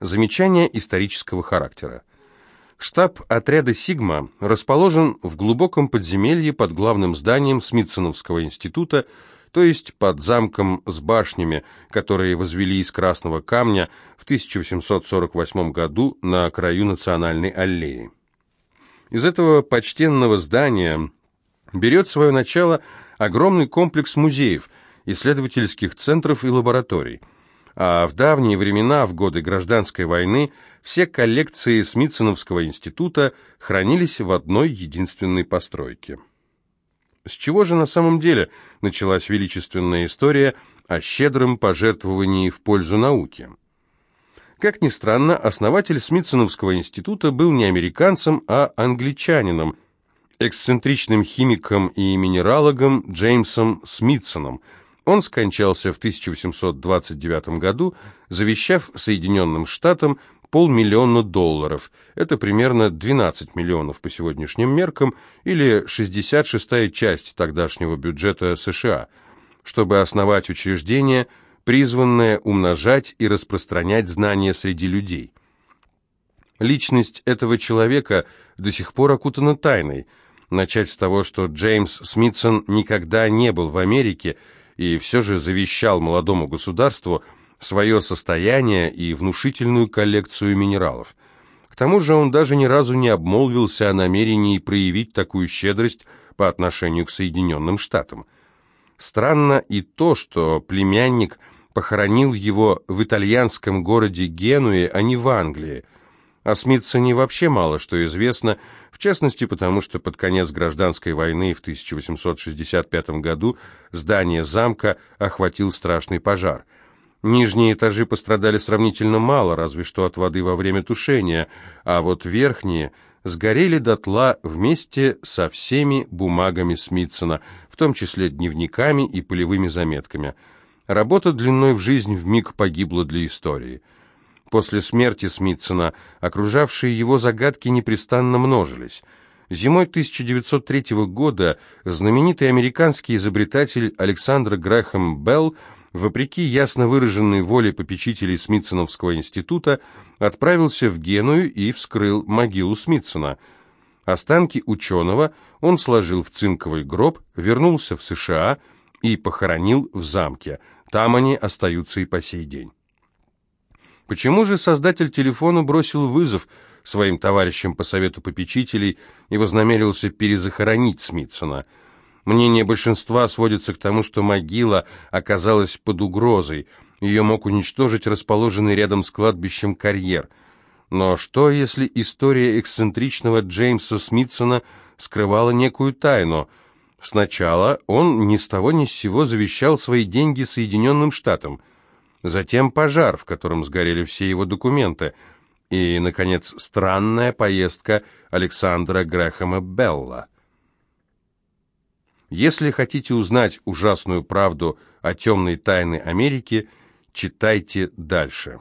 Замечание исторического характера. Штаб отряда «Сигма» расположен в глубоком подземелье под главным зданием Смитсоновского института, то есть под замком с башнями, которые возвели из красного камня в 1848 году на краю Национальной аллеи. Из этого почтенного здания берет свое начало огромный комплекс музеев, исследовательских центров и лабораторий – а в давние времена, в годы гражданской войны, все коллекции Смитсоновского института хранились в одной единственной постройке. С чего же на самом деле началась величественная история о щедром пожертвовании в пользу науки? Как ни странно, основатель Смитсоновского института был не американцем, а англичанином, эксцентричным химиком и минералогом Джеймсом Смитсоном – он скончался в 1829 году, завещав Соединенным Штатам полмиллиона долларов. Это примерно 12 миллионов по сегодняшним меркам или 66-я часть тогдашнего бюджета США, чтобы основать учреждение, призванное умножать и распространять знания среди людей. Личность этого человека до сих пор окутана тайной. Начать с того, что Джеймс Смитсон никогда не был в Америке, и все же завещал молодому государству свое состояние и внушительную коллекцию минералов. К тому же он даже ни разу не обмолвился о намерении проявить такую щедрость по отношению к Соединенным Штатам. Странно и то, что племянник похоронил его в итальянском городе Генуе, а не в Англии. О Смитсоне вообще мало что известно, в частности потому, что под конец гражданской войны в 1865 году здание замка охватил страшный пожар. Нижние этажи пострадали сравнительно мало, разве что от воды во время тушения, а вот верхние сгорели дотла вместе со всеми бумагами Смитсона, в том числе дневниками и полевыми заметками. Работа длиной в жизнь вмиг погибла для истории. После смерти Смитсона окружавшие его загадки непрестанно множились. Зимой 1903 года знаменитый американский изобретатель Александр Грэхэм Белл, вопреки ясно выраженной воле попечителей Смитсоновского института, отправился в Геную и вскрыл могилу Смитсона. Останки ученого он сложил в цинковый гроб, вернулся в США и похоронил в замке. Там они остаются и по сей день. Почему же создатель телефона бросил вызов своим товарищам по совету попечителей и вознамерился перезахоронить Смитсона? Мнение большинства сводится к тому, что могила оказалась под угрозой, ее мог уничтожить расположенный рядом с кладбищем карьер. Но что, если история эксцентричного Джеймса Смитсона скрывала некую тайну? Сначала он ни с того ни с сего завещал свои деньги Соединенным Штатам – затем пожар, в котором сгорели все его документы, и, наконец, странная поездка Александра Грэхэма Белла. Если хотите узнать ужасную правду о темной тайне Америки, читайте дальше.